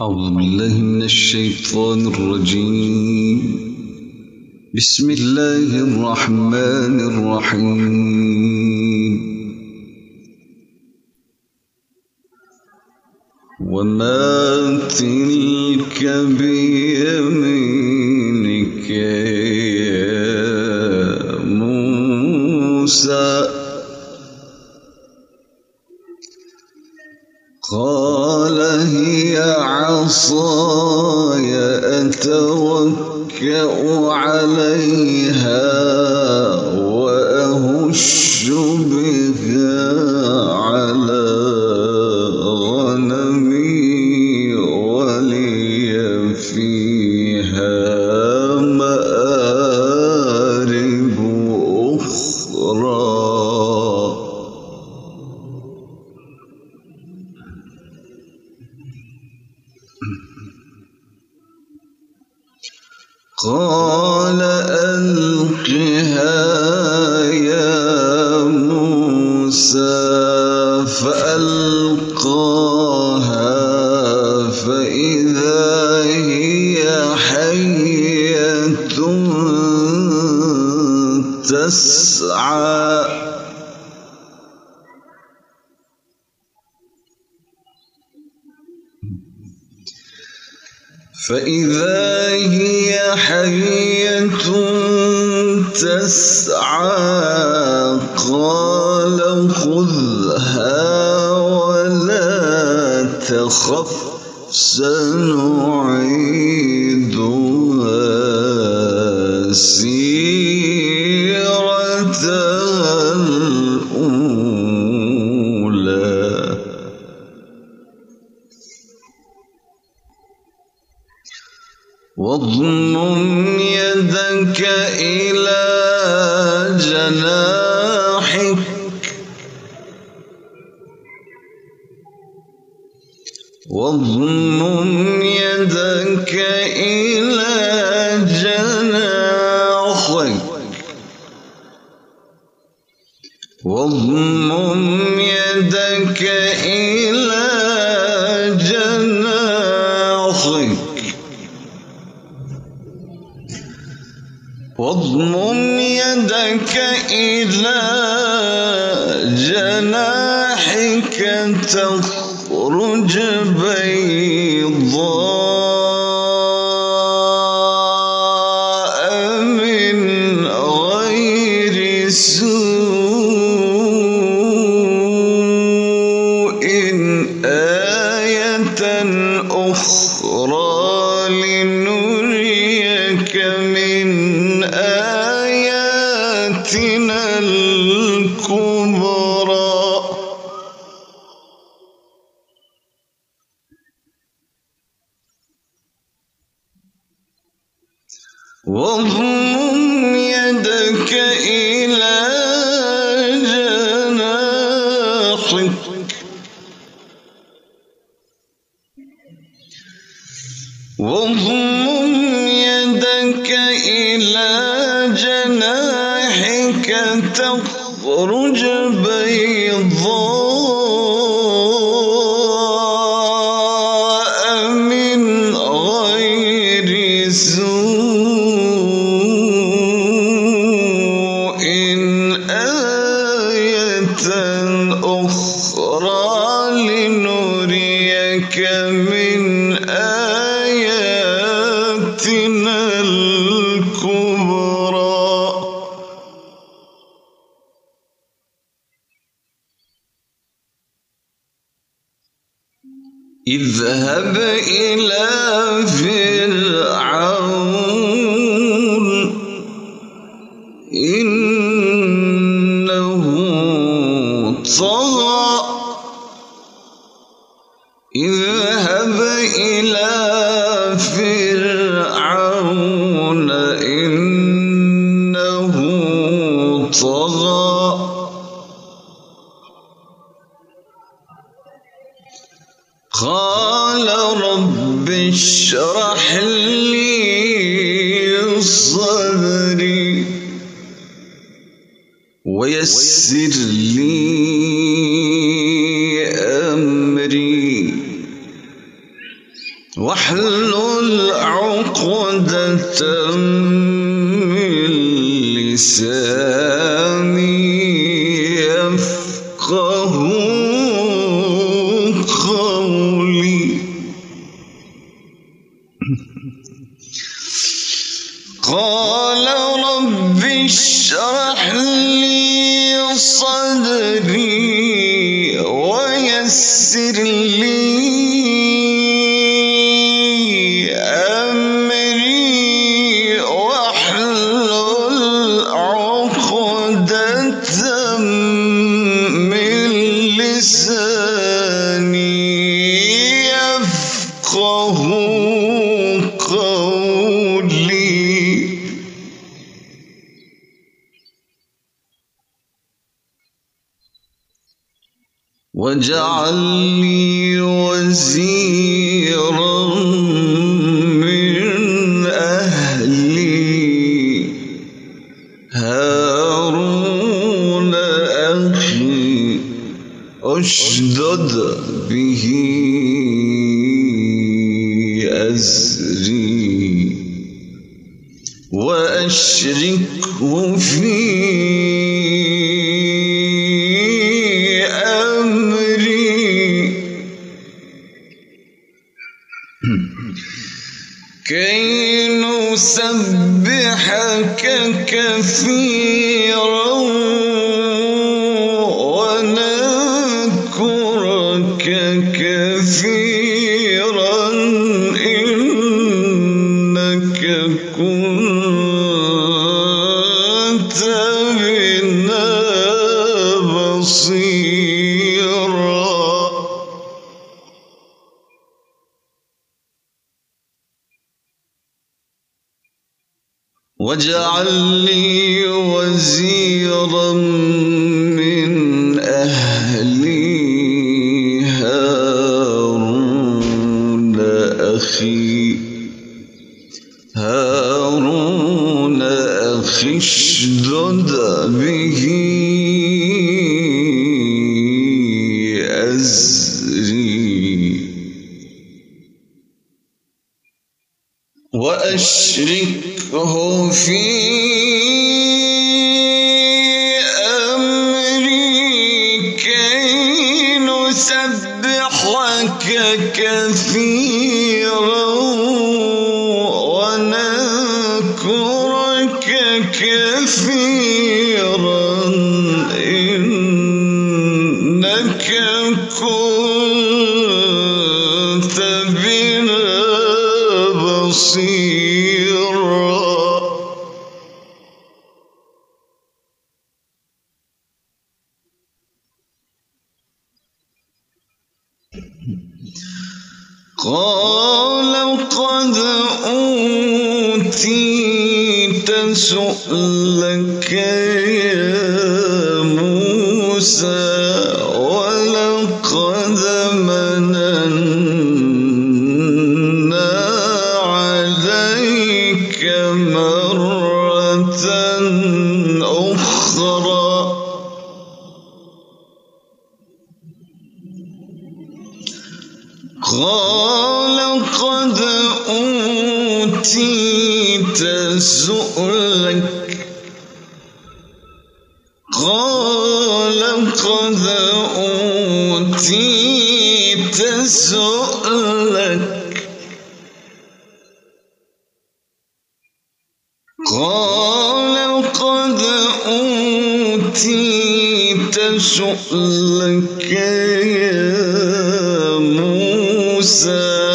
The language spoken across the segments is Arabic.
أعوذ بالله من الشيطان الرجيم. بسم الله الرحمن الرحيم. وما تلك بيمينك يا موسى. بها على تسعى. فإذا هي حية تسعى قال خذها ولا تخف سنعيدها الأولى. واضمم يدك إلى يدك إلى جناحك تخرج بيضاء واضمم يدك إلى أخرى. يَعْلَمُونَ Shut up. واجعل لي وزيرا من أهلي. هارون أخي أشدد كي نسبحك كثيرا ونذكرك كثيرا. كثيرا إنك كنت سؤلك يا موسى ولقد مننا قد أوتيت سؤلك يا موسى.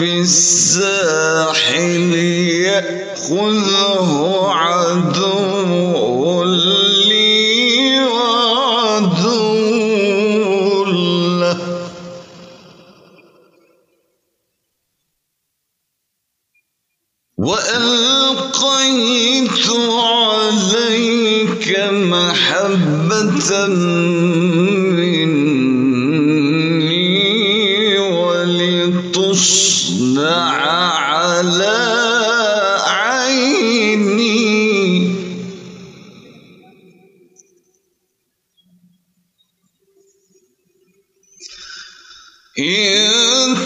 بالساحل يأخذه إن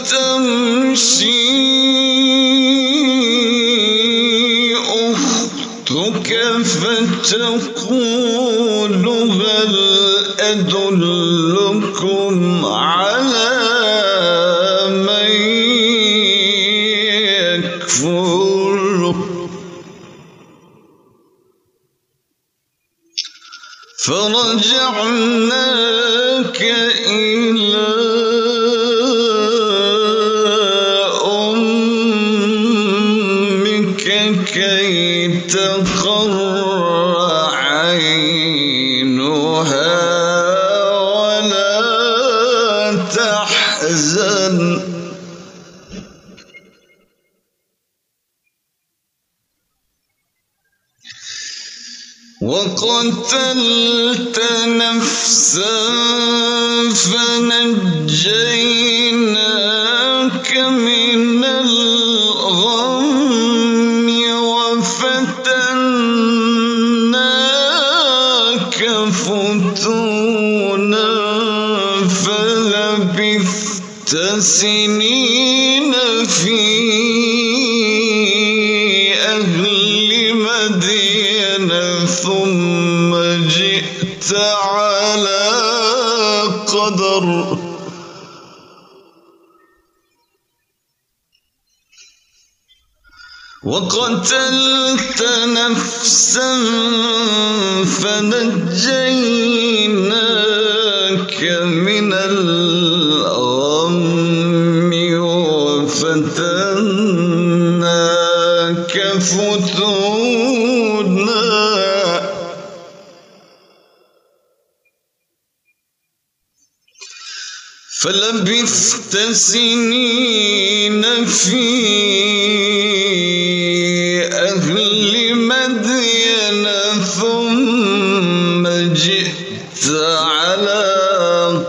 أختك فتقول هل أدلكم كي تقر عينها ولا تحزن. وقتلت نفسا فنجيناك من فلبثت سنين في أهل مدين ثم جئت على قدر. وقتلت نفسا فنجيناك فلبثت سنين في أهل مدين ثم جئت على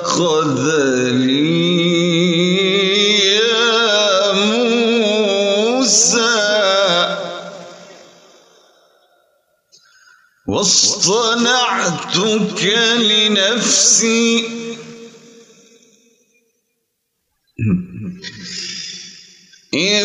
قدري. يا موسى واصطنعتك لنفسي. اذهب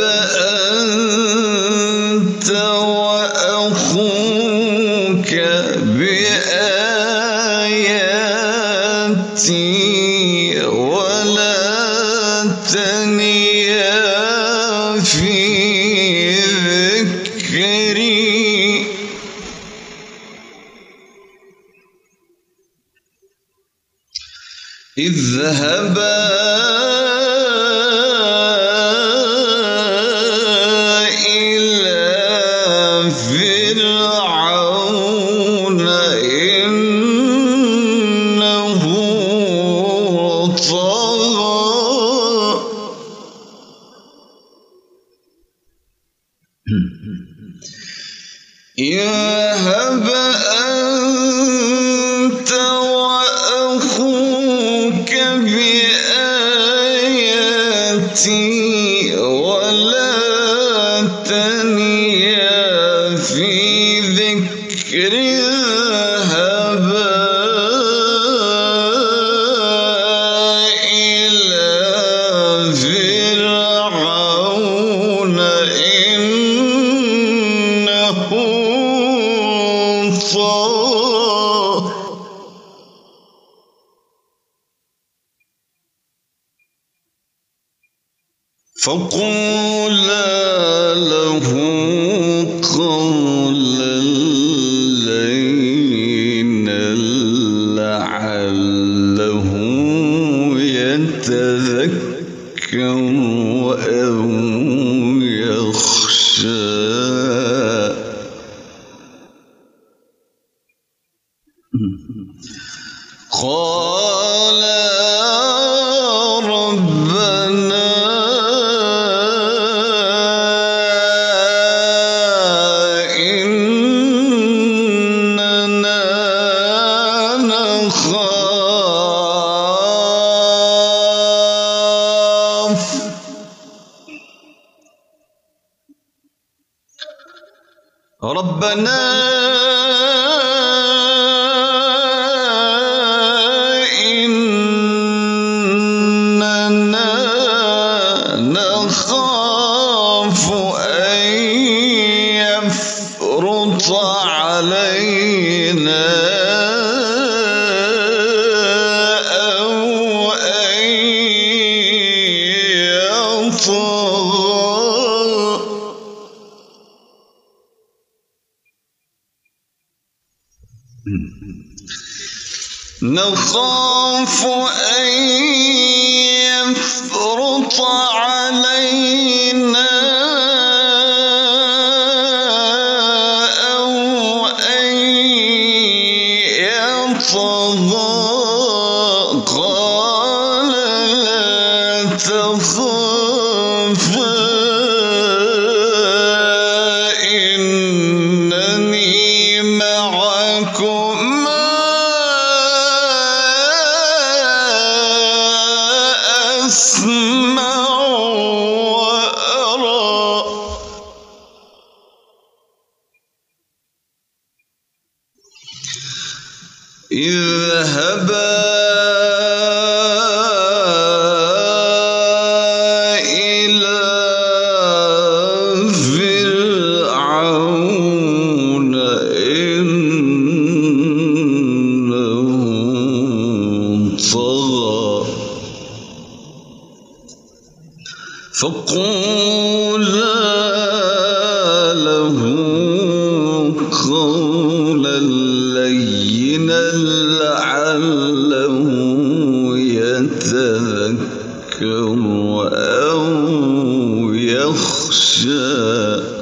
اذهبا وأن لا لعله يتذكر أو ربنا اذهبا يخشى.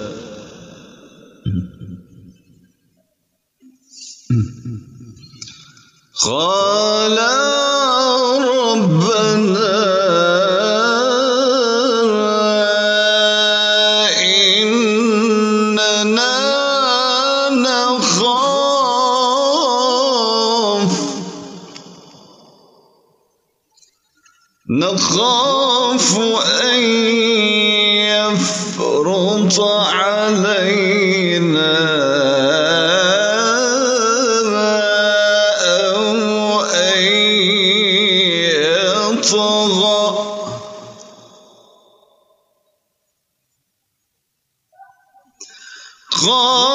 قال يطغى قال